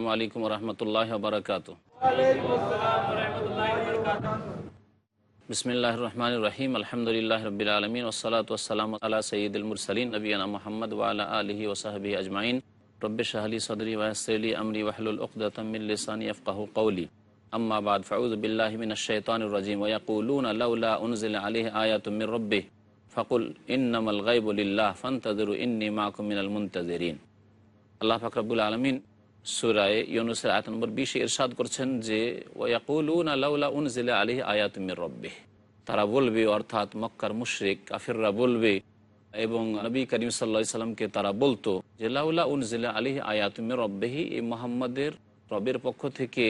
আসসালামু আলাইকুম রহমতুল্লাহ বারকাত বিসমিল্লাহ রহমান রহিম আলহামদুলিল্লাহ রবিল আলমিন ওসালাত ওসালাম আল্লাহ সঈদুল মুরসালিন নবীনা মোহাম্মদ ওয়ালা আলহি ওসাহাবি আজমাইন রব্বে শাহলি সদরি ওয়াসলি আমরি ওয়াহলুল ওকদাতমিল্লিসানি আফকাহ কৌলি আম্মা বাদ ফাউজ বিল্লাহ মিন শৈতানুর রাজিম ওয়াকুলুন আল্লাহ উনজিল আলিহ আয়াতুমির রব্বে ফাকুল ইন্নামাল গাইবুলিল্লাহ ফান্তাজরু ইন্নি মাকুমিনাল মুনতাজিরিন আল্লাহ ফাকরাবুল আলমিন সুরায় ইউনুসের আয়াত নম্বর বিশে ইরশাদ করছেন যে ওয়াকুলুন আল্লাহ উনজিলা আলী আয়াতুমির রব্বে তারা বলবে, অর্থাৎ মক্কার মুশরিক, কাফিররা বলবে, এবং নবী করিম সাল্লা সাল্লামকে তারা বলতো যে, লাউলা উনজিলা আলী আয়াতুমির রব্বেহি। এই মোহাম্মদের রবের পক্ষ থেকে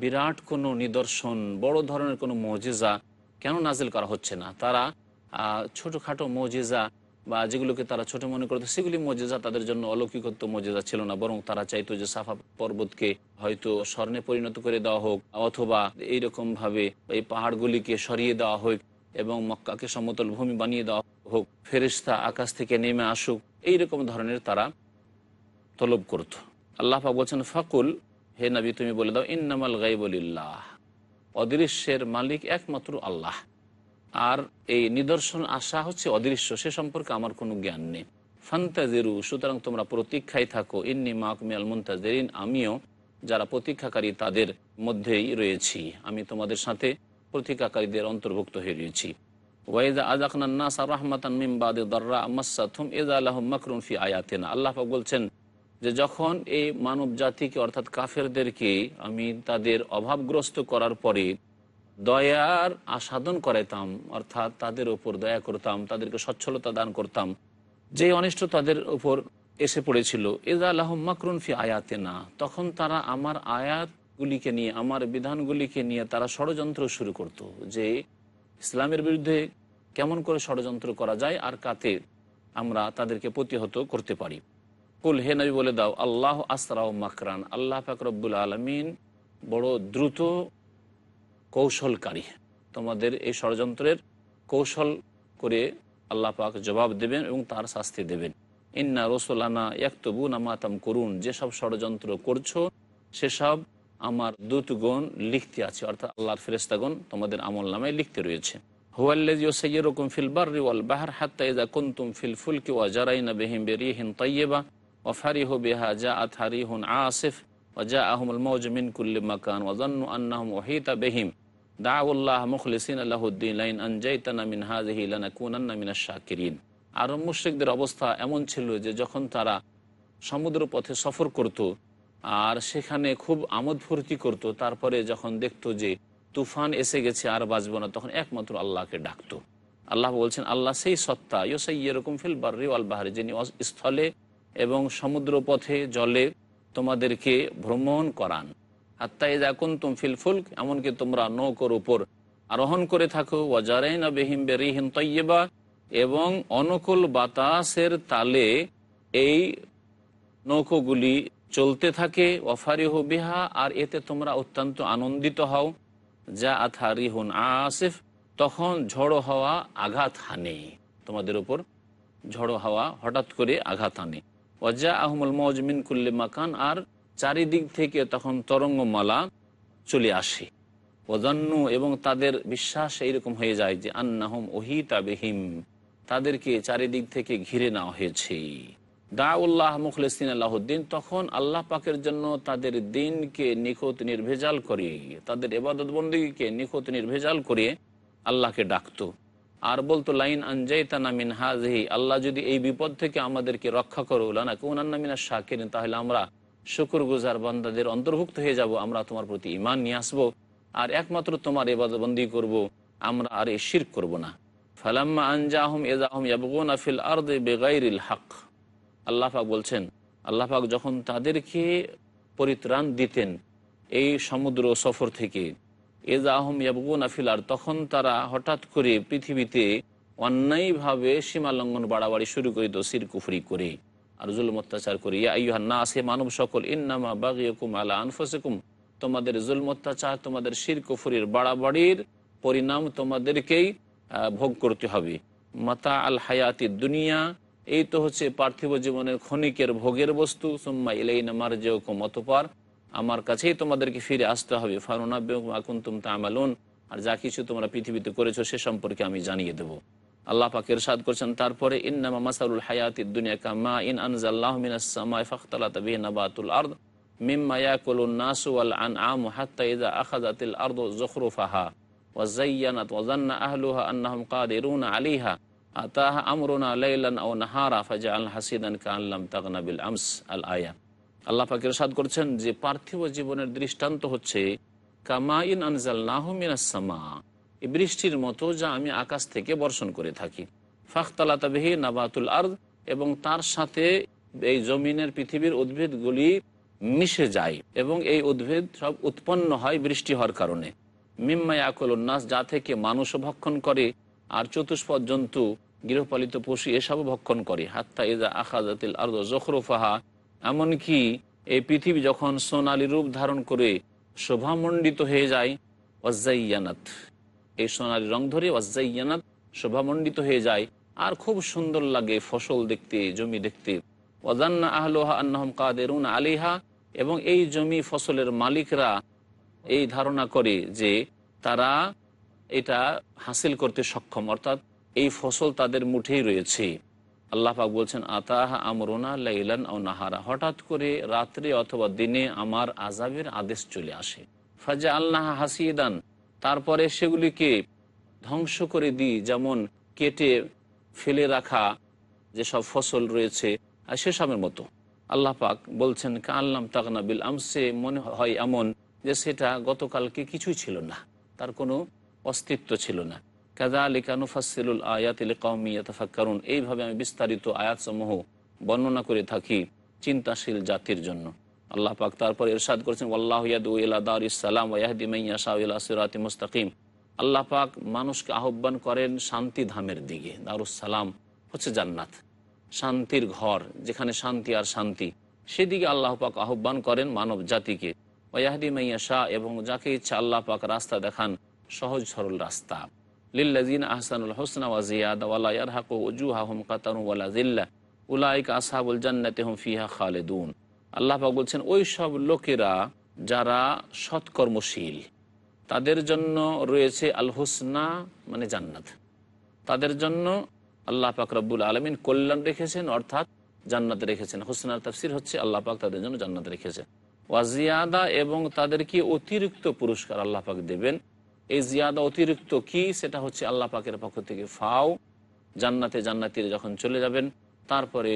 বিরাট কোনো নিদর্শন, বড় ধরনের কোনো মজিজা কেন নাজিল করা হচ্ছে না? তারা ছোটোখাটো মজিজা বা যেগুলোকে তারা ছোট মনে করতো, সেগুলি মজেজা তাদের জন্য অলৌকিকত্ব মজেজা ছিল না। বরং তারা চাইতো যে সাফা পর্বতকে হয়তো স্বর্ণে পরিণত করে দেওয়া হোক, অথবা এইরকম ভাবে এই পাহাড়গুলিকে সরিয়ে দেওয়া হোক এবং মক্কাকে সমতল ভূমি বানিয়ে দেওয়া হোক ফেরিস্তা আকাশ থেকে নেমে আসুক, এইরকম ধরনের তারা তলব করত। আল্লাহ বলছেন, ফাকুল, হে নবী, তুমি বলে দাও, ইন্নামাল গাইবলিল্লাহ অদৃশ্যের মালিক একমাত্র আল্লাহ। আর এই নিদর্শন আসা হচ্ছে অদৃশ্য, সে সম্পর্কে আমার কোনো জ্ঞান নেই। ফান্তাজেরু, সুতরাং তোমরা প্রতীক্ষায় থাকো। ইন্নি মাহকুমি আল মুন্তাজেরিন, আমিও যারা প্রতীক্ষাকারী তাদের মধ্যেই রয়েছি। আমি তোমাদের সাথে প্রতীক্ষাকারীদের অন্তর্ভুক্ত হয়ে রয়েছি। ওয়াইদা আজাকনান্নাস রহমাতান মিমবাদে দর্রা আমাসাথুম এজা আল্লাহ মাকরুন ফি আয়াতেনা। আল্লাহ বলছেন যে যখন এই মানব জাতিকে অর্থাৎ কাফেরদেরকে আমি তাদের অভাবগ্রস্ত করার পরে দয়ার আসাদন করাইতাম, অর্থাৎ তাদের ওপর দয়া করতাম, তাদেরকে সচ্ছলতা দান করতাম। যে অনিষ্ট তাদের ওপর এসে পড়েছিল এজা আল্লাহ মাকরুন ফি আয়াতে না তখন তারা আমার আয়াতগুলিকে নিয়ে, আমার বিধানগুলিকে নিয়ে তারা ষড়যন্ত্র শুরু করত যে, ইসলামের বিরুদ্ধে কেমন করে ষড়যন্ত্র করা যায় আর কাতে আমরা তাদেরকে প্রতিহত করতে পারি। কুল, হে নবী বলে দাও, আল্লাহ আসরাও মাকরান আল্লাহ ফাকরবুল আলমিন বড় দ্রুত কৌশলকারী। তোমাদের এই ষড়যন্ত্রের কৌশল করে আল্লাহ পাক জবাব দেবেন এবং তার শাস্তি দেবেন। ইন্না রসোলানা একতবু নামাতাম করুন যেসব ষড়যন্ত্র করছ, সেসব আমার দূতগণ লিখতে আছে, অর্থাৎ আল্লাহর ফেরেস্তাগণ তোমাদের আমল নামায় লিখতে রয়েছে। হুয়াল্লাজি ফিল বাহর হাত্তা কুনতুম মাকান উহিতা বিহিম আরব মুশরিকদের অবস্থা এমন ছিল যে যখন তারা সমুদ্র পথে সফর করত, আর সেখানে খুব আমোদ ফুর্তি করত, তারপরে যখন দেখতো যে তুফান এসে গেছে আর বাঁচব না, তখন একমাত্র আল্লাহকে ডাকতো। আল্লাহ বলছেন, আল্লাহ সেই সত্তা ইয়োসাই এরকম ফিল বার্রি আল বাহারি যিনি স্থলে এবং সমুদ্র পথে জলে তোমাদেরকে ভ্রমণ করান। আত্মাই এখন তুম ফিলফুল এমনকি তোমরা নৌকোর উপর আরোহণ করে থাকো। ওয়াজারাইন বেহিম বেরিহিন তৈবা এবং অনুকূল বাতাসের তালে এই নৌকোগুলি চলতে থাকে। ওয়াফারিহ বিহা, আর এতে তোমরা অত্যন্ত আনন্দিত হও। যা আথারিহুন আসিফ, তখন ঝড়ো হওয়া আঘাত হানে। তোমাদের উপর ঝড়ো হাওয়া হঠাৎ করে আঘাত আনে। ওয়াজা আহমুল মজমিন কুল্লে মাকান, আর চারিদিক থেকে তখন তরঙ্গমালা চলে আসে। ওজান্নু এবং তাদের বিশ্বাস এইরকম হয়ে যায় যে আন্নাহম ওহিতা বেহিম, তাদেরকে চারিদিক থেকে ঘিরে নেওয়া হয়েছে। দাউল্লাহ মুখলিসিন আল্লাহদ্দিন, তখন আল্লাহ পাকের জন্য তাদের দিনকে নিখুঁত নির্ভেজাল করে, তাদের এবাদত বন্দীকে নিখুঁত নির্ভেজাল করে আল্লাহকে ডাকতো। আর বলতো, লাইন আনজাইতানা মিন হাজহি আল্লাহ যদি এই বিপদ থেকে আমাদেরকে রক্ষা করো লানা কৌনান্না মিনা শাকিরিন, তাহলে আমরা শুকুর গুজার বান্দাদের অন্তর্ভুক্ত হয়ে যাব, আমরা তোমার প্রতি ইমান নিয়ে আসব, আর একমাত্র তোমার এবাদবন্দি করব, আমরা আর এ শির করব না। ফালাম্মা আনজাহম এজাহম ইয়াবগুন আফিল আর্দে বেগাইরিল হক। আল্লাহ পাক বলছেন, আল্লাহ পাক যখন তাদেরকে পরিত্রাণ দিতেন এই সমুদ্র সফর থেকে এজা ইয়াবগুন আফিলার তখন তারা হঠাৎ করে পৃথিবীতে অন্যায়ভাবে সীমালঙ্ঘন বাড়াবাড়ি শুরু করিত সির, কুফরি করে। আর জুলুম অত্যাচার করে, ইয়া আইয়ুহান না আসে মানব সকল, ইন্নামা বাগিয়কুম আলা আনফসিকুম, তোমাদের জুলম অত্যাচার, তোমাদের শির কুফরির বাড়াবাড়ির পরিণাম তোমাদেরকেই ভোগ করতে হবে। মাতা আল হায়াতি দুনিয়া, এই তো হচ্ছে পার্থিব জীবনের ক্ষণিকের ভোগের বস্তু, সুম্মা ইলাইনা মারজিউকুম, অতঃপর আমার কাছেই তোমাদেরকে ফিরে আসতে হবে। ফারুনা আকুন তুম তামালুন। আর যা কিছু তোমরা পৃথিবীতে করেছ সে সম্পর্কে আমি জানিয়ে দেবো। আল্লাহ পাক ইরশাদ করছেন, তারপরে ইন্নামা মাসালুল হায়াতি দুনিয়া কামা ইন আনজাল্লাহ ওয়া যায়্যানাত ওয়া যান্না আহলুহা আন্নাহুম কাদিরুনা আতাহা আমরুনা লাইলান আও নাহারা ফাজআল হাসিদান কাআন লাম তাগনা বিল আমস আল আয়া। আল্লাহ পাক ইরশাদ করছেন যে পার্থিব জীবনের দৃষ্টান্ত হচ্ছে, কামাইন আনজাল মিনাস সামা এই বৃষ্টির মতো যা আমি আকাশ থেকে বর্ষণ করে থাকি। ফাখতালাতাবিহি নাবাতুল আর্দ, এবং তার সাথে এই জমিনের পৃথিবীর উদ্ভিদগুলি মিশে যায়, এবং এই উদ্ভিদ সব উৎপন্ন হয় বৃষ্টি হওয়ার কারণে। মিম্মাই আকল উন্নাস যা থেকে মানুষও ভক্ষণ করে, আর চতুষ্পদ জন্তু, গৃহপালিত পশু এসবও ভক্ষণ করে। হাত্তা এজা আখাজাতিল আর্দ জখরুফাহা এমনকি এই পৃথিবী যখন সোনালি রূপ ধারণ করে শোভামণ্ডিত হয়ে যায় অজাইয়ানাত এই সোনালি রং ধরে অজাইয়ানাত শোভামণ্ডিত হয়ে যায়। আর খুব সুন্দর লাগে ফসল দেখতে, জমি দেখতে। ওয়াজান্না আহলোহা আন্নাহম কাদেরুন আলিহা এবং এই জমি ফসলের মালিকরা এই ধারণা করে যে তারা এটা হাসিল করতে সক্ষম। অর্থাৎ এই ফসল তাদের মুঠেই রয়েছে। আল্লাহ পাক বলছেন, আতাহ আমরোনা লাইলান ও নাহারা। হঠাৎ করে রাত্রে অথবা দিনে আমার আজাবের আদেশ চলে আসে। ফাজা আল্লাহ হাসিদান। তারপরে সেগুলিকে ধ্বংস করে দিই, যেমন কেটে ফেলে রাখা যেসব ফসল রয়েছে আর সেসবের মতো। আল্লাহ পাক বলছেন কাল্লাম তাকনা বিল আমসে। মনে হয় এমন যে সেটা গতকালকে কিছুই ছিল না, তার কোনো অস্তিত্ব ছিল না। কাদা আলিকানুফাসিলুল আয়াতিল কৌমিয়াতফাক্কারুন এইভাবে আমি বিস্তারিত আয়াতসমূহ বর্ণনা করে থাকি চিন্তাশীল জাতির জন্য। আল্লাহ পাক তারপর ইরশাদ করেছেন আল্লাহ ইয়াদু ইলা দার ইসালাম ওয়াহদি মাইয়া শাহ ইলা সিরাতি মুস্তাকিম। আল্লাহ পাক মানুষকে আহ্বান করেন শান্তি ধামের দিকে। দারুসালাম হচ্ছে জান্নাত, শান্তির ঘর, যেখানে শান্তি আর শান্তি। সেদিকে আল্লাহ পাক আহ্বান করেন মানব জাতিকে। ওয়াহদি মাইয়া শাহ এবং যাকে ইচ্ছা আল্লাহ পাক রাস্তা দেখান সহজ সরল রাস্তা। লিল্লাজিন আহসানুল হোসনা ওয়াজিয়াদ ওয়ালা ইয়ারহাকু উজুহাহুম কাতারু ওয়ালা জিল্লা উলাইকা আসহাবুল জান্নাতে হুম ফিহা খালেদুন। আল্লাহ বলছেন, ওই সব লোকেরা যারা সৎকর্মশীল, তাদের জন্য রয়েছে আল হোসনা মানে জান্নাত। তাদের জন্য আল্লাহ পাক রব্বুল আলমিন কল্যাণ রেখেছেন, অর্থাৎ জান্নাত রেখেছেন। হোসনার তাফসির হচ্ছে, আল্লাহ পাক তাদের জন্য জান্নাত রেখেছেন ওয়াজিয়াদা এবং তাদেরকে অতিরিক্ত পুরস্কার আল্লাহ পাক দেবেন? এই জিয়াদা অতিরিক্ত কি, সেটা হচ্ছে আল্লাহ পাকের পক্ষ থেকে ফাও। জান্নাতে জান্নাতির যখন চলে যাবেন, তারপরে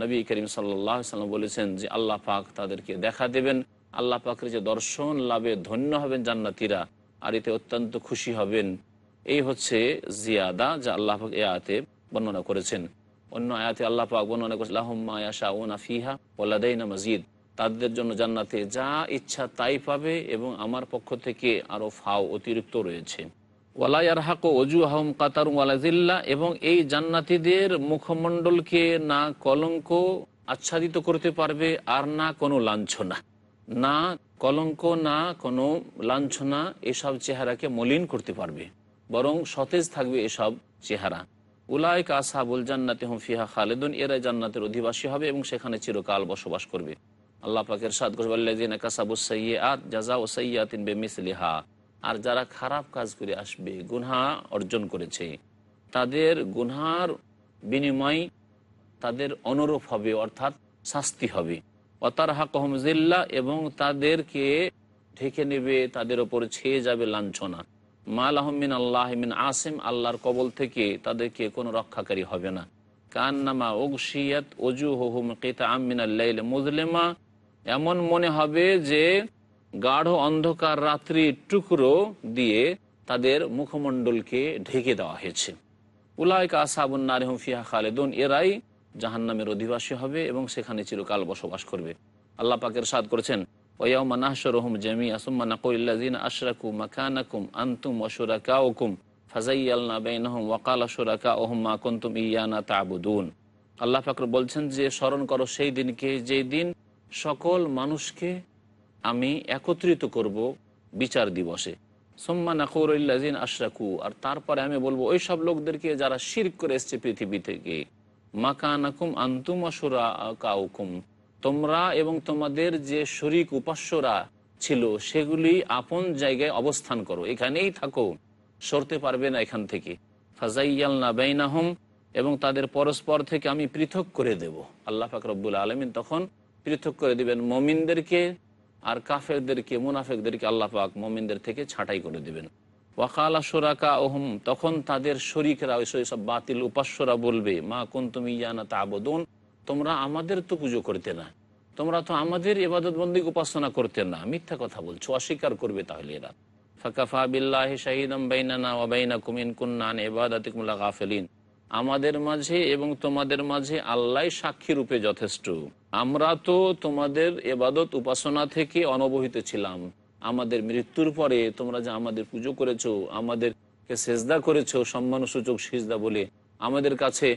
নবী করিম সাল্লাহ সাল্লাম বলেছেন যে আল্লাহ পাক তাদেরকে দেখা দেবেন, আল্লাহ পাকের যে দর্শন লাভে ধন্য হবেন জান্নাতিরা, আর এতে অত্যন্ত খুশি হবেন। এই হচ্ছে জিয়াদা যা আল্লাহ পাক এ আয়াতে বর্ণনা করেছেন। অন্য আয়াতে আল্লাহ পাক বর্ণনা করেছেন আল্লাহম্মায়াশা ওনা ফিহা ওলাদাইনা মজিদ। তাদের জন্য জান্নাতে যা ইচ্ছা তাই পাবে এবং আমার পক্ষ থেকে আরও ফাও অতিরিক্ত রয়েছে। ওয়ালাইয়ার হাকো অজু আহম কাতার ওয়ালাজিল্লা এবং এই জান্নাতিদের মুখমণ্ডলকে না কলঙ্ক আচ্ছাদিত করতে পারবে আর না কোনো লাঞ্ছনা। না কলঙ্ক, না কোনো লাঞ্ছনা এসব চেহারাকে মলিন করতে পারবে, বরং সতেজ থাকবে এসব চেহারা। উলায়ক আসাবুল জান্নাতে হুমফিহা খালেদুন এরা জান্নাতের অধিবাসী হবে এবং সেখানে চিরকাল বসবাস করবে। আল্লাহ পাকের সাদ করবাল্লাদিনা আর যারা খারাপ কাজ করে আসবে, গুনহা অর্জন করেছে, তাদের গুনহার বিনিময় তাদের অনুরূপ হবে, অর্থাৎ শাস্তি হবে। অতার হাকহম জিল্লা এবং তাদেরকে ঢেকে নেবে, তাদের ওপর ছেয়ে যাবে লাঞ্ছনা। মাল আহমিন আল্লাহ মিন আসিম, আল্লাহর কবল থেকে তাদেরকে কোনো রক্ষাকারী হবে না। কান্নামা ওগশিয়াত অজু হুম কেতা আমিন মুজলেমা এমন মনে হবে যে গাঢ় অন্ধকার রাত্রি টুকরো দিয়ে তাদের মুখমণ্ডলকে ঢেকে দেওয়া হয়েছে। উলায়কা আসাবুন নারিহম ফিহা খালেদুন, এরাই জাহান্নামের অধিবাসী হবে এবং সেখানে চিরকাল বসবাস করবে। আল্লাহ পাকের সাদ করেছেন ওয়াউমা নাহশরুহুম জামিআ সুম্মা নাকুলিল্লাযিনা আশরাকু মাকানাকুম আনতুম ওয়া শুরাকাউকুম ফাযায়্যালনা বাইনাহুম ওয়া ক্বালা শুরাকাউহুম মা ইয়ানা আল্লাহ পাক বলছেন যে, স্মরণ করো সেই দিনকে, যেই দিন সকল মানুষকে আমি একত্রিত করব বিচার দিবসে। সোম্মা নাকুরুল্লাজিন আশরাকু, আর তারপরে আমি বলব, ওই সব লোকদেরকে যারা শির করে এসছে পৃথিবী থেকে। মাকানাকুম আন্তুম অসুরা কাউকুম তোমরা এবং তোমাদের যে শরিক উপাস্যরা ছিল, সেগুলি আপন জায়গায় অবস্থান করো। এখানেই থাকো, সরতে পারবে না এখান থেকে। ফাজাইয়াল না বেইনাহম, এবং তাদের পরস্পর থেকে আমি পৃথক করে দেব। আল্লাহ ফাকরবুল আলমিন তখন পৃথক করে দিবেন। মমিনদেরকে আর কাফেরদেরকে, মুনাফেকদেরকে আল্লাহ পাক মমিনদের থেকে ছাঁটাই করে দিবেন। ওয়াকালা সোরাকা ওহম তখন তাদের শরিকরা, ওই সব বাতিল উপাস্যরা বলবে, মা কোন তুমি জানা তাবদন, তোমরা আমাদের তো পুজো করতে না। তোমরা তো আমাদের এবাদত বন্দী উপাসনা করতে না। মিথ্যা কথা বলছো, অস্বীকার করবে তাহলে এরা। ফাকাফা বিল্লাহ শাহিদম বাইনানা ওয়াবাইনা কুমিন কুন্নান এবাদাতিকুমুল্লা গাফেলিন আমাদের মাঝে এবং তোমাদের মাঝে আল্লাহ সাক্ষী রূপে যথেষ্ট। আমরা তো তোমাদের এবাদত উপাসনা থেকে অনবহিত ছিলাম। আমাদের মৃত্যুর পরে তোমরা যে আমাদের পুজো করেছ, আমাদেরকে সেজদা করেছ, সম্মানসূচক সিজদা বলে আমাদের কাছে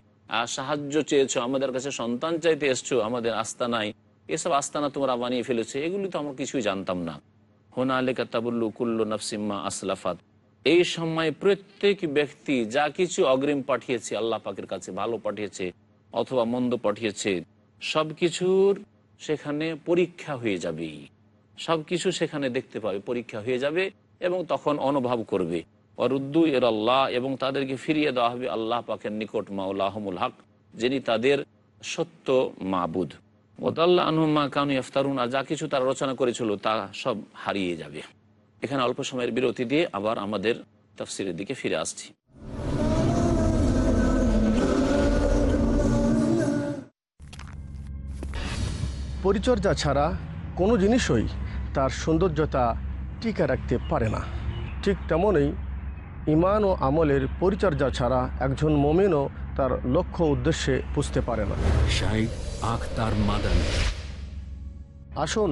সাহায্য চেয়েছো, আমাদের কাছে সন্তান চাইতে এসছো, আমাদের আস্থা নাই। এসব আস্তানা তোমরা বানিয়ে ফেলেছো, এগুলি তো আমরা কিছুই জানতাম না। হোনা আলেকা তাবুল্লু কুল্লু নফসিম্মা আসলাফাত। এই সময় প্রত্যেক ব্যক্তি যা কিছু অগ্রিম পাঠিয়েছে, আল্লাহ পাকের কাছে ভালো পাঠিয়েছে অথবা মন্দ পাঠিয়েছে, সবকিছুর সেখানে পরীক্ষা হয়ে যাবে সব কিছু সেখানে দেখতে পাবে, পরীক্ষা হয়ে যাবে এবং তখন অনুভব করবে। অরুদ্দু এর আল্লাহ এবং তাদেরকে ফিরিয়ে দেওয়া হবে আল্লাহ পাকের নিকট মাউলাহমুল হক, যিনি তাদের সত্য মাবুদ। ওদাল্লাহ আনহুমা কানু ইফতারুন আর যা কিছু তারা রচনা করেছিল তা সব হারিয়ে যাবে। এখানে অল্প সময়ের বিরতি দিয়ে আবার আমাদের তফসিরের দিকে ফিরে আসছি। পরিচর্যা ছাড়া কোনো জিনিসই তার সৌন্দর্যতা টিকে রাখতে পারে না। ঠিক তেমনই ইমান ও আমলের পরিচর্যা ছাড়া একজন মমিনও তার লক্ষ্য উদ্দেশ্যে বুঝতে পারে না। আসুন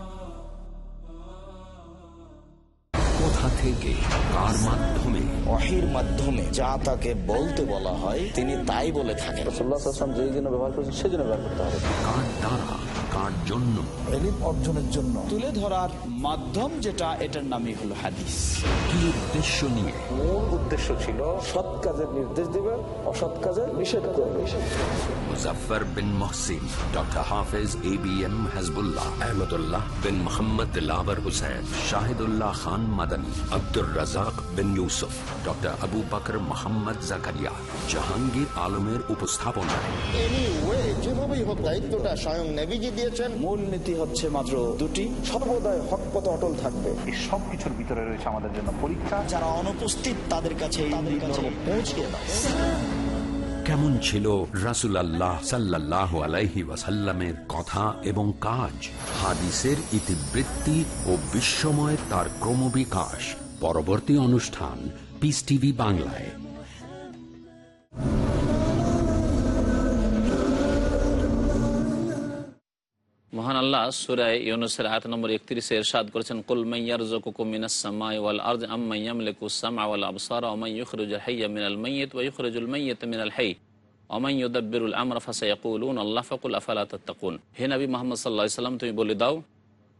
থেকে কার মাধ্যমে? ওহির মাধ্যমে যা তাকে বলতে বলা হয় তিনি তাই বলে থাকেন। যেই জন্য ব্যবহার করেছেন সেই জন্য ব্যবহার করতে হবে। কার দ্বারা? কার জন্য? এলিম অর্জনের জন্য। তুলে ধরার মাধ্যম যেটা এটার নামই হলো হাদিস। কি উদ্দেশ্য নিয়ে? মূল উদ্দেশ্য ছিল সৎ কাজের নির্দেশ দিবে অসৎ কাজের নিষেধ করবে Muzaffar bin Mohsin doctor Hafez A B M Hazbullah Ahmadullah bin Mohammad lover Hussain Shahidullah Khan Madani. Abdur Razzak bin Yusuf doctor Abu Bakar Mohammad Zakaria Jahangir আলমের উপস্থাপনায়। এনিওয়ে যেভাবেই হোক দায়িত্বটা স্বয়ং নেভিজি দিয়েছেন। মূল নীতি হচ্ছে মাত্র দুটি। সর্বদাই হক পথে অটল থাকবে। এই সব কিছুর ভিতরে রয়েছে আমাদের জন্য পরীক্ষা। যারা অনুপস্থিত তাদের কাছে পৌঁছে দাও। কেমন ছিল রাসুল আল্লাহ সাল্লাহ আলাইহি ওয়াসাল্লামের কথা এবং কাজ? হাদিসের ইতিবৃত্তি ও বিশ্বময় তার ক্রমবিকাশ। পরবর্তী অনুষ্ঠান পিস টিভি বাংলায়। মহান আল্লাহ সুরায় ইউনুসের আয়াত নম্বর একত্রিশে এরশাদ করেছেন, কুল মাইয়ার জকুকুম মিনাস সামাই ওয়াল আরদ আম্মা ইয়ামলিকু সামা ওয়াল আবসারা ওয়া মান ইখরিজুল হাইয়্য মিনাল মাইয়িত ওয়া ইখরিজুল মাইয়িতা মিনাল ওয়া মান ইউদাব্বিরুল আমরা ফাসায়াকুলুন আল্লাহ ফাকুল আফালা তাত্তাকুন। হে নবী মুহাম্মদ সাল্লাল্লাহু আলাইহি সাল্লাম তুমি বলে দাও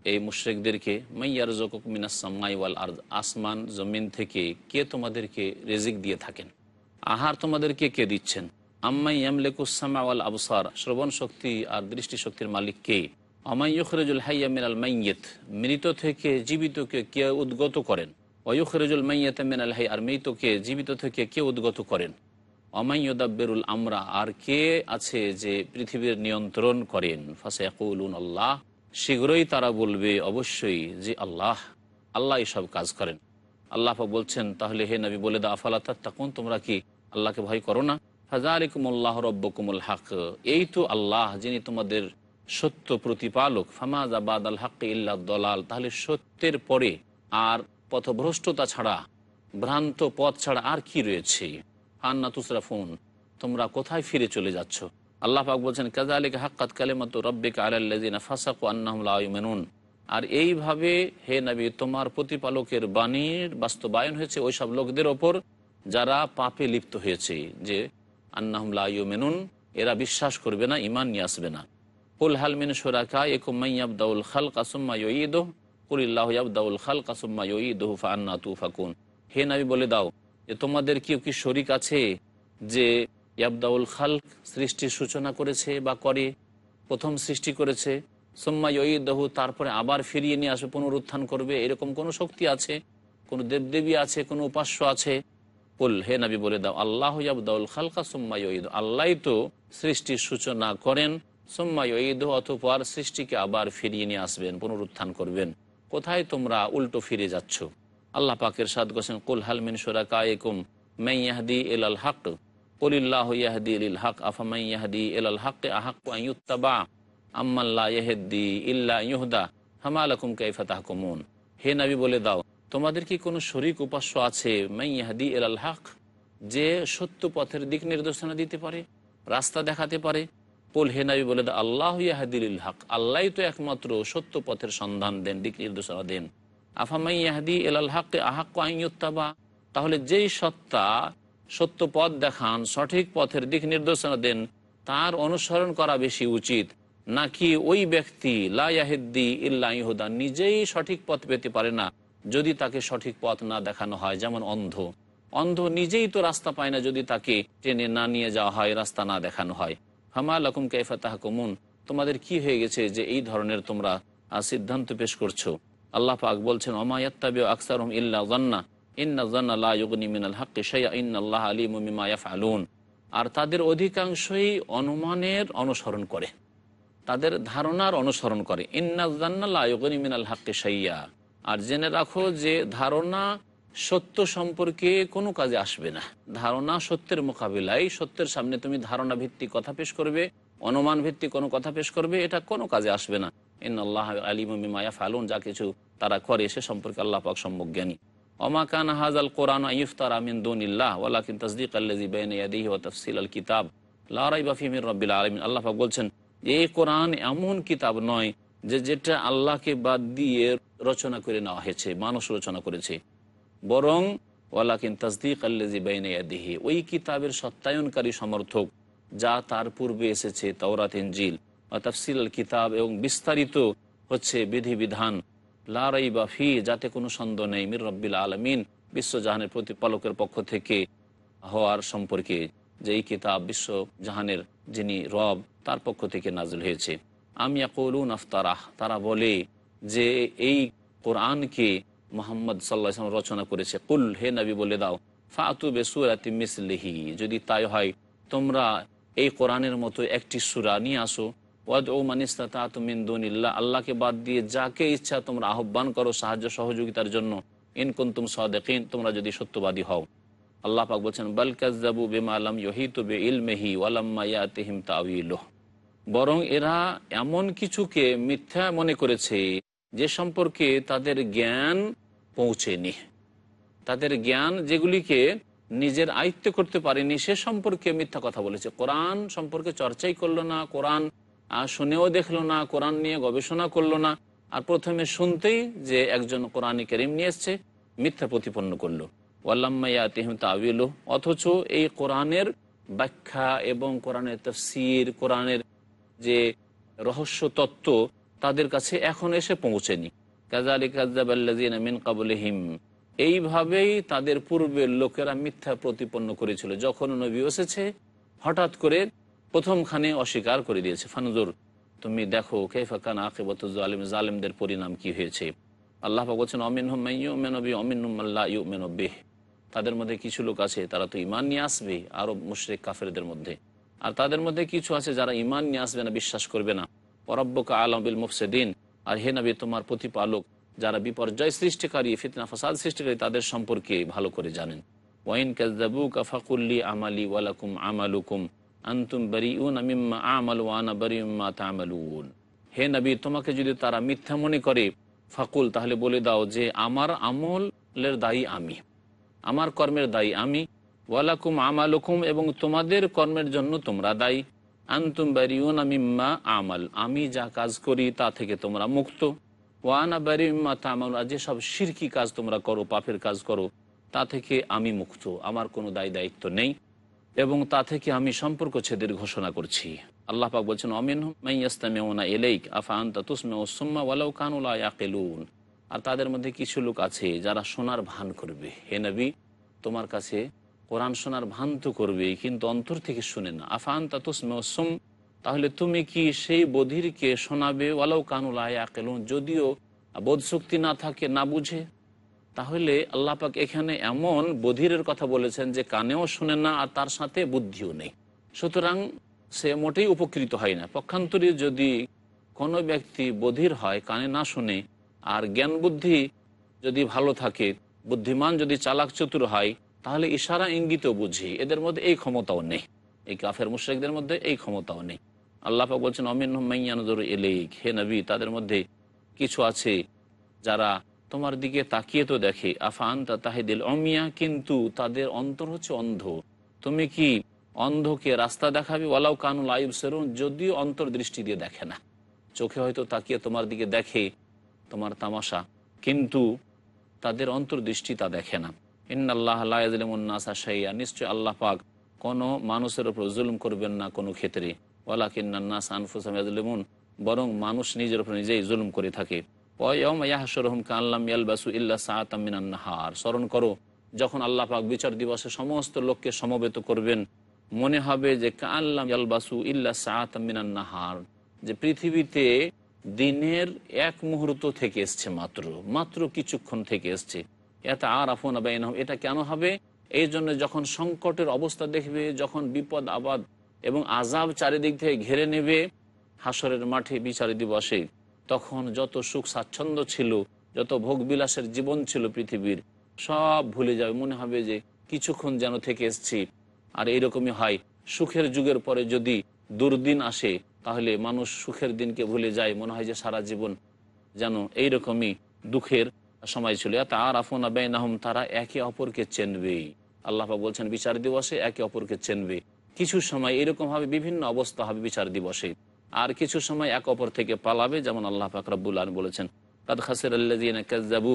এই মুশরিকদেরকে মাইয়ার জকুকুম মিনাস সামাই ওয়াল আরদ আসমান, জমিন থেকে কে তোমাদেরকে রিজিক দিয়ে থাকেন? আহার তোমাদেরকে কে দিচ্ছেন? আম্মাই ইয়ামলেকুসামা ওয়াল আবসার শ্রবণ শক্তি আর দৃষ্টি শক্তির মালিক কে? আমাই আমাইয়ুখরেজুল হাইয়া মিনাল মাইয়েত মৃত থেকে জীবিতকে কে উদ্গত করেন? ওয়ুখরেজুল মাইয়াত মিনাল হাই আর মৃতকে জীবিত থেকে কে উদ্গত করেন? অমাইয়দাব্বেরুল আমরা আর কে আছে যে পৃথিবীর নিয়ন্ত্রণ করেন? ফাসায়াকুলুন আল্লাহ শীঘ্রই তারা বলবে, অবশ্যই যে আল্লাহ আল্লাহ সব কাজ করেন। আল্লাহ বলছেন, তাহলে হে নবী বলে দা আফালা তখন তোমরা কি আল্লাহকে ভয় করো না? ফাজারিকুমুল্লাহ রব্বকুমুল হাক এই তো আল্লাহ, যিনি তোমাদের সত্য প্রতিপালক। ফামাজ আবাদ আল হক ইল্লা দলাল। তাহলে সত্যের পরে আর পথভ্রষ্টতা ছাড়া, ভ্রান্ত পথ ছাড়া আর কি রয়েছে? আন্না তুসরাফুন, তোমরা কোথায় ফিরে চলে যাচ্ছ? আল্লাহ পাক বলছেন কাজা আলিক হাক্কাত কালেমাত রব্বিক আলাল্লাযিনা ফাসাকু আন্নাহুম লা ইউমিনুন। আর এইভাবে হে নবী, তোমার প্রতিপালকের বাণীর বাস্তবায়ন হয়েছে ওই সব লোকদের ওপর যারা পাপে লিপ্ত হয়েছে, যে আন্নাহুম লা ইউমিনুন, এরা বিশ্বাস করবে না ইমান নিয়ে আসবে না। কুল হাল মিন শুরাকা ইয়াকুম মাইয়াবদাউল খালকা সুম্মা ইউঈদুহু কুলিল্লাহু ইয়াবদাউল খালকা সুম্মা ইউঈদুহু ফাআন্না তুফাকুন। হে নবী বলে দাও যে তোমাদের কেউ কি শরিক আছে যে ইয়াবদাউল খালক সৃষ্টির সূচনা করেছে বা করে, প্রথম সৃষ্টি করেছে। সোম্মা ইয়দহু তারপরে আবার ফিরিয়ে নিয়ে আসবে পুনরুত্থান করবে। এরকম কোনো শক্তি আছে? কোনো দেবদেবী আছে? কোনো উপাস্য আছে? বল হে নবী, বলে দাও, আল্লাহ ইয়াবদাউল খালকা সোম্মা ইয়দ আল্লাহ তো সৃষ্টির সূচনা করেন, সোম্মা ইয়দ অতপর সৃষ্টিকে আবার ফিরিয়ে নিয়ে আসবেন, পুনরুত্থান করবেন। কোথায় তোমরা উল্টো ফিরে যাচ্ছ? আল্লাহ পাকের সাদ গোসেন কুল হালমিন সোরা কায়কুম মাইয়াহদি এল আল হক আফামাই আহক আইয়ুত্তাবা আম্মাল্লা ইহেদ্দি হে নবী, বলে দাও, তোমাদের কি কোনো শরিক উপাস্য আছে মাইয়াহদি এল আল হক যে সত্য পথের দিক নির্দেশনা দিতে পারে, রাস্তা দেখাতে পারে? কুল, হে নাবি, বলে দাও, আল্লাহ ইয়াহদিল হক আল্লাহ তো একমাত্র সত্য পথের সন্ধান দেন, দিক নির্দেশনা দেন। আফামাই ইয়াহদি এল আল হক আহাক্ক তাহলে যেই সত্তা সত্য পথ দেখান, সঠিক পথের দিক নির্দেশনা দেন, তার অনুসরণ করা বেশি উচিত। নাকি ওই ব্যক্তি লাহেদ্দি ইল্লা ইহুদা, নিজেই সঠিক পথ পেতে পারে না, যদি তাকে সঠিক পথ না দেখানো হয়, যেমন অন্ধ। অন্ধ নিজেই তো রাস্তা পায় না যদি তাকে ট্রেনে না নিয়ে যাওয়া হয়, রাস্তা না দেখানো হয়। হামা লকুম কেফা তাহকুমুন, তোমাদের কি হয়ে গেছে যে এই ধরনের তোমরা সিদ্ধান্ত পেশ করছ? আল্লাহ পাক বলছেন অমায়াত্তাবি আকসারহম ইল্লা জান্না আলিমু আর তাদের অধিকাংশই অনুমানের অনুসরণ করে। তাদের ধারণার অনুসরণ করে। ইন্না জান্না লা ইউগনি মিনাল হাক্কি আর জেনে রাখো যে ধারণা সত্য সম্পর্কে কোনো কাজে আসবে না। ধারণা সত্যের মোকাবিলায়, সত্যের সামনে তুমি ধারণা ভিত্তিক কথা পেশ করবে অনুমান ভিত্তিক কোনো কথা পেশ করবে, এটা কোনো কাজে আসবে না। ইন আল্লাহ আলিমায়া ফালুন যা কিছু তারা করে সে সম্পর্কে আল্লাহ পাক সম্যক জ্ঞানী। ওমা কান হাজাল কোরআন ইফতার আমিন দুনিল্লাহ, ওয়ালাকিন তসদিক আল্লাজি বাইন ইয়াদিহি ওয়া তাফসিল আল কিতাব। লা রাইবা ফি মির রাব্বিল আলামিন। আল্লাহ বলছেন এই কোরআন এমন কিতাব নয় যে যেটা আল্লাহকে বাদ দিয়ে রচনা করে নেওয়া হয়েছে, মানুষ রচনা করেছে। বরং, ওয়ালাকিন তসদিক আল্লাজি বাইন ইয়াদিহি, ওই কিতাবের সত্যায়নকারী সমর্থক, যা তার পূর্বে এসেছে, তাওরাত, ইনজিল বা তাফসিল আল কিতাব এবং বিস্তারিত হচ্ছে বিধিবিধান লারাই বা ফি, যাতে কোনো সন্দেহ নেই। মির রব্বিল আলমিন বিশ্বজাহানের প্রতিপালকের পক্ষ থেকে হওয়ার সম্পর্কে যে এই কিতাব বিশ্বজাহানের যিনি রব, তার পক্ষ থেকে নাজিল হয়েছে। আমি আকলুন আফতারাহ, তারা বলে যে এই কোরআনকে মোহাম্মদ সাল্লাহ রচনা করেছে। কুল, হে নবী বলে দাও, ফাতু বেসুরাতি মিসলিহি, যদি তাই হয়, তোমরা এই কোরআনের মতো একটি সুরা নিয়ে আসো। ও আল্লাহকে বাদ দিয়ে যাকে ইচ্ছা তোমরা আহ্বান করো সাহায্য সহযোগিতার জন্য। ইনকুন্তুম সদেকিন, তোমরা যদি সত্যবাদী হও। আল্লাহ পাক বলছেন বালকাজাবু বেমা আলম ইহিত ইলমেহি ওয়ালাম্মা ইয়াতিহিম তাউইলহ বরং এরা এমন কিছুকে মিথ্যা মনে করেছে যে সম্পর্কে তাদের জ্ঞান পৌঁছেনি। তাদের জ্ঞান যেগুলিকে নিজের আয়ত্ত করতে পারেনি, সে সম্পর্কে মিথ্যা কথা বলেছে। কোরআন সম্পর্কে চর্চাই করল না। কোরআন আহ, শুনেও দেখল না কোরআন নিয়ে গবেষণা করল না আর প্রথমে শুনতেই যে একজন কোরআনী করিম নিয়ে এসছে মিথ্যা প্রতিপন্ন করল। ওয়াল্লাম্মাইয়া তিহিম তাবিল অথচ এই কোরআনের ব্যাখ্যা এবং কোরআনের তফসির কোরআনের যে রহস্য তত্ত্ব তাদের কাছে এখন এসে পৌঁছেনি। কাজালি কাজাবাল্লাজিন মিন কাবুলহিম এইভাবেই তাদের পূর্বের লোকেরা মিথ্যা প্রতিপন্ন করেছিল। যখন নবী এসেছে হঠাৎ করে প্রথমখানে অস্বীকার করে দিয়েছে। ফানজুর তুমি দেখো কেফাকান আকেবত জালিম জালিমদের পরিণাম কি হয়েছে? আল্লাহ বলছেন অমিন হুমাইমেনবী অমিন হুমাল্লা ইউ তাদের মধ্যে কিছু লোক আছে, তারা তো ইমান নিয়ে আসবে, আরব মুশরেক কাফেরদের মধ্যে। আর তাদের মধ্যে কিছু আছে যারা ইমান নিয়ে আসবে না, বিশ্বাস করবে না। পরব্বকা আলম বিল মুফসেদিন। আর হে নবী, তোমার প্রতিপালক যারা বিপর্যয় সৃষ্টিকারী, ফিতনা ফাসাদ সৃষ্টিকারী, তাদের সম্পর্কে ভালো করে জানেন। ওয়াইন কাজাবু কাফাকুল্লি আমালি ওয়ালাকুম আমালুকুম। আন্তুম বারিউন আমিম্মা আমাল ওয়ানা বারিউম্মা তামালুন। হে নবী, তোমাকে যদি তারা মিথ্যা মনে করে, ফাকুল, তাহলে বলে দাও যে আমার আমলের দায়ী আমি। আমার কর্মের দায়ী আমি। ওয়ালাকুম আমালুকুম, এবং তোমাদের কর্মের জন্য তোমরা দায়ী। আন্তুম বারিউন আমিম্মা আমাল, আমি যা কাজ করি তা থেকে তোমরা মুক্ত। ওয়ানা বারিউম্মা তামাল আর যেসব শিরকি কাজ তোমরা করো, পাপের কাজ করো, তা থেকে আমি মুক্ত। আমার কোনো দায় দায়িত্ব নেই। এবং তা থেকে আমি সম্পর্ক ছেদের ঘোষণা করছি। আল্লাহ পাক বলছেন অমিন মাইয়াস্তামেওনা এলেইক আফা আন্তা তুসমে ওসুম্মা ওয়ালাউ কানুলা ইয়াকেলুন? আর তাদের মধ্যে কিছু লোক আছে যারা সোনার ভান করবে। হে নবী, তোমার কাছে কোরআন শোনার ভান তো করবে, কিন্তু অন্তর থেকে শুনে না। আফা আন্তা তুসমে ওসুম তাহলে তুমি কি সেই বধিরকে শোনাবে? ওয়ালাউ কানুলা ইয়াকেলুন, যদিও বোধ শক্তি না থাকে, না বুঝে। তাহলে আল্লাহ পাক এখানে এমন বধিরের কথা বলেছেন যে কানেও শুনে না আর তার সাথে বুদ্ধিও নেই। সুতরাং সে মোটেই উপকৃত হয় না। পক্ষান্তরে যদি কোনো ব্যক্তি বধির হয়, কানে না শুনে, আর জ্ঞান বুদ্ধি যদি ভালো থাকে, বুদ্ধিমান যদি চালাক চতুর হয়, তাহলে ইশারা ইঙ্গিত বুঝি। এদের মধ্যে এই ক্ষমতাও নেই। এই কাফের মুশ্রিকদের মধ্যে এই ক্ষমতাও নেই। আল্লাহ পাক বলছেন অমিন মাইয়ানজর এলেইক হে নবী, তাদের মধ্যে কিছু আছে যারা তোমার দিকে তাকিয়ে তো দেখে আফান তাহিদিল অমিয়া কিন্তু তাদের অন্তর হচ্ছে অন্ধ। তুমি কি অন্ধকে রাস্তা দেখাবে? ওয়ালাউ কানুল আয়ুব সেরুন যদিও অন্তর দৃষ্টি দিয়ে দেখে না। চোখে হয়তো তাকিয়ে তোমার দিকে দেখে তোমার তামাশা, কিন্তু তাদের অন্তর্দৃষ্টি তা দেখে না। ইন্নআল্লাহ আল্লাহমুন্নাসা সাইয়া নিশ্চয় আল্লাহ পাক কোনো মানুষের ওপর জুলুম করবেন না কোনো ক্ষেত্রে। ওয়ালা কিন্নান্নাস আনফুসামিয়াজলিমুন বরং মানুষ নিজের উপর নিজেই জুলুম করে থাকে। স্মরণ করো, যখন আল্লাহ পাক বিচার দিবসে সমস্ত লোককে সমবেত করবেন, মনে হবে যে কাল্লাম ইয়ালবাসু ইল্লা সাহাতামিনান যে পৃথিবীতে দিনের এক মুহূর্ত থেকে এসছে মাত্র মাত্র কিছুক্ষণ থেকে এসছে। এত আর আফন আবাইন এটা কেন হবে? এই জন্য যখন সংকটের অবস্থা দেখবে, যখন বিপদ আবাদ এবং আজাব চারিদিক থেকে ঘেরে নেবে হাসরের মাঠে বিচার দিবসে তখন যত সুখ স্বাচ্ছন্দ্য ছিল, যত ভোগ বিলাসের জীবন ছিল পৃথিবীর, সব ভুলে যাবে। মনে হবে যে কিছুক্ষণ যেন থেকে এসছি। আর এইরকমই হয়। সুখের যুগের পরে যদি দুর্দিন আসে, তাহলে মানুষ সুখের দিনকে ভুলে যায়। মনে হয় যে সারা জীবন যেন এইরকমই দুঃখের সময় ছিল। এত আর আফোনা বেনাহম তারা একে অপরকে চেনবেই। আল্লাহা বলছেন, বিচার দিবসে একে অপরকে চেনবে। কিছু সময় এরকম হবে, বিভিন্ন অবস্থা হবে বিচার দিবসে। আর কিছু সময় এক অপর থেকে পালাবে, যেমন আল্লাহ ফাকরাবুল আলম বলেছেন, কাদ খাসির আল্লাবু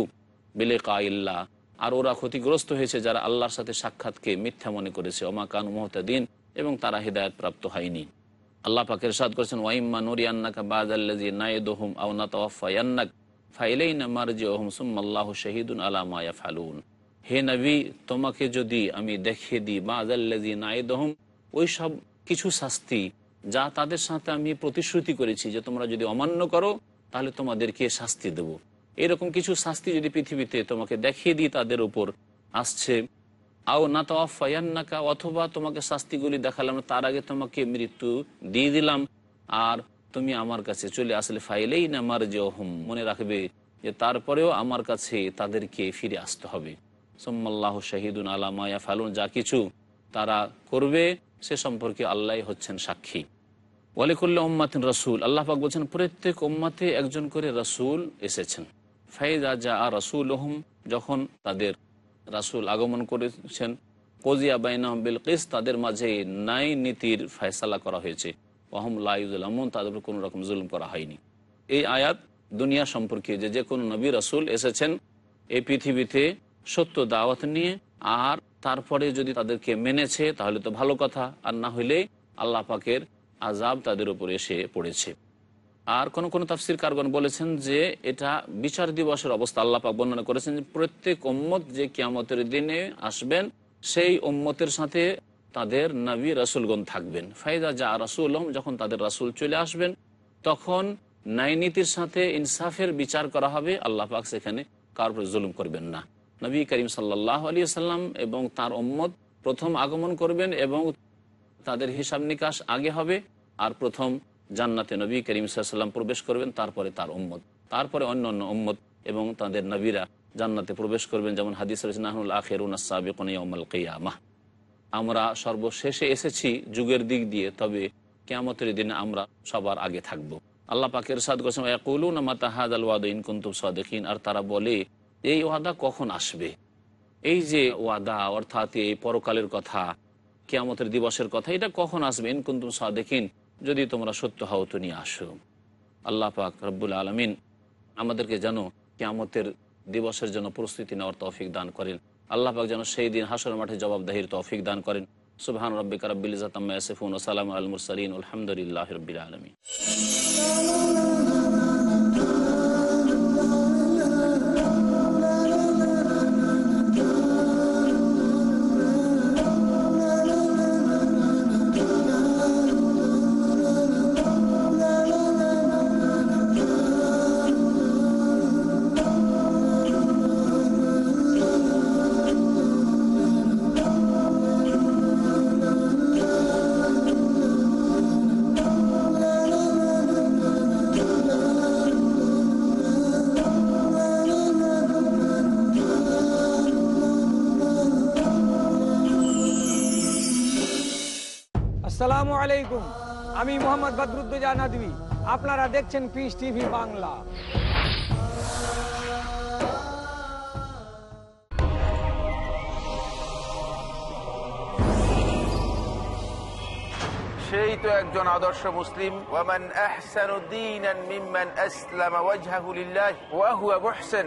বিলে কাইল্লা আর ওরা ক্ষতিগ্রস্ত হয়েছে যারা আল্লাহর সাথে সাক্ষাৎকে মিথ্যা মনে করেছে। ওমা কান মোহতাদিন, এবং তারা হৃদায়ত প্রাপ্ত হয়নি। আল্লাহ পাকের সাদ করেছেন ওয়াইম্মা নুরিয়ান্নাকা বাদ আল্লাজি নায়েদোহম আউনা তওয়াফায়ান্নাক ফাইলাইনা মারজি ওহম সুম্মাল্লাহ শহীদুন আলামায়া ফালুন হে নবী, তোমাকে যদি আমি দেখিয়ে দিই বাদ আল্লাজি নায়েদোহম ওই সব কিছু শাস্তি যা তাদের সাথে আমি প্রতিশ্রুতি করেছি যে তোমরা যদি অমান্য করো, তাহলে তোমাদেরকে শাস্তি দেব। এরকম কিছু শাস্তি যদি পৃথিবীতে তোমাকে দেখিয়ে দিই, তাদের উপর আসছে, আও না তোয়াফায়ান্নাকা অথবা তোমাকে শাস্তিগুলি দেখালাম, তার আগে তোমাকে মৃত্যু দিয়ে দিলাম, আর তুমি আমার কাছে চলে আসলে ফাইলেই না মার যে অহম মনে রাখবে যে তারপরেও আমার কাছে তাদেরকে ফিরে আসতে হবে। সোম্মাল্লাহ শাহিদুন আলামায়া ফালুন যা কিছু তারা করবে, সে সম্পর্কে আল্লাহ হচ্ছেন সাক্ষী। ওয়ালিকুল্লা উম্মাতিন রসুল। আল্লাহ পাক বলছেন, প্রত্যেক উম্মাতে একজন করে রসুল এসেছেন। ফাইজা যা আর রসুল ওহম যখন তাদের রাসুল আগমন করেছেন কোজিয়া বাইনাম বিল কিস তাদের মাঝে নাই নীতির ফয়সালা করা হয়েছে। ওহম লাইজুলামন তাদের উপর কোনো রকম জুলুম করা হয়নি। এই আয়াত দুনিয়া সম্পর্কে যে যে কোনো নবী রাসুল এসেছেন, এই পৃথিবীতে সত্য দাওয়াত নিয়ে, আর তারপরে যদি তাদেরকে মেনেছে, তাহলে তো ভালো কথা। আর না হইলে আল্লাহ পাকের আজাব তাদের উপর এসে পড়েছে। আর কোন কোন তাফসির কারগণ বলেছেন যে এটা বিচার দিবসের অবস্থা আল্লাহ পাক বর্ণনা করেছেন যে প্রত্যেক উম্মত যে কিয়ামতের দিনে আসবেন, সেই উম্মতের সাথে তাদের নবী রাসুলগণ থাকবেন। ফাইদা যা রাসুল যখন তাদের রাসুল চলে আসবেন, তখন ন্যায়নীতির সাথে ইনসাফের বিচার করা হবে, আল্লাহ পাক সেখানে কার উপর জুলুম করবেন না। নবী করিম সাল্লাহ আলী সাল্লাম এবং তার উম্মত প্রথম আগমন করবেন এবং তাদের হিসাব নিকাশ আগে হবে আর প্রথম জান্নাতে নবী করিম সাল্লাম প্রবেশ করবেন, তারপরে তার উম্মত। তারপরে অন্য অন্য উম্মত এবং তাদের নবীরা জান্নাতে প্রবেশ করবেন, যেমন হাদিস রচনাহুল আখের উনাসাবিকমাল কেয়ামাহ আমরা সর্বশেষে এসেছি যুগের দিক দিয়ে, তবে কেয়ামতের দিনে আমরা সবার আগে থাকব। আল্লাহ পাকের সাদ করছেন ইয়াকুলুন মাতাহাদ আল আর তারা বলে, এই ওয়াদা কখন আসবে? এই যে ওয়াদা, অর্থাৎ এই পরকালের কথা কেয়ামতের দিবসের কথা, এটা কখন আসবে ইন কুন্তুম সাদেকিন, যদি তোমরা সত্য হও, তো নিয়ে আসো। আল্লাহ পাক রব্বুল আলমিন আমাদেরকে যেন কেয়ামতের দিবসের জন্য প্রস্তুতি নেওয়ার তৌফিক দান করেন। আল্লাহ পাক যেন সেই দিন হাসর মাঠে জবাবদাহির তৌফিক দান করেন। সুবহান রব্বিকা রব্বিল ইজাতাম্মা ইয়াসিফুন ওয়া সালামু আলাল মুরসালিন। আলহামদুলিল্লাহি রাব্বিল আলামিন। আসসালামু আলাইকুম। আমি মোহাম্মদ বদরুদ্দোজা আপনারা দেখছেন পিস টিভি বাংলা। সেই তো একজন আদর্শ মুসলিম। ওয়ামান আহসানুদ্দিনান মিম্মান আসলামা ওয়াজহাহু লিল্লাহ। ওয়া হুয়া মুহসিন।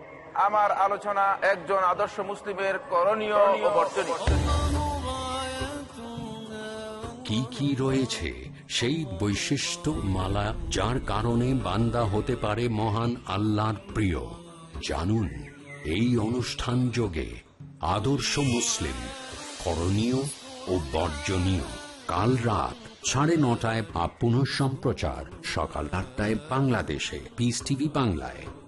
আমার আলোচনা একজন আদর্শ মুসলিমের করণীয় ও কি কি রয়েছে সেই বৈশিষ্ট্য মালা যার কারণে বান্দা হতে পারে মহান আল্লাহর প্রিয়? জানুন এই অনুষ্ঠান যোগে আদর্শ মুসলিম করণীয় ও বর্জনীয়। কাল রাত সাড়ে নটায় বা পুনঃ সম্প্রচার। সকাল আটটায় বাংলাদেশে। পিস টিভি বাংলায়।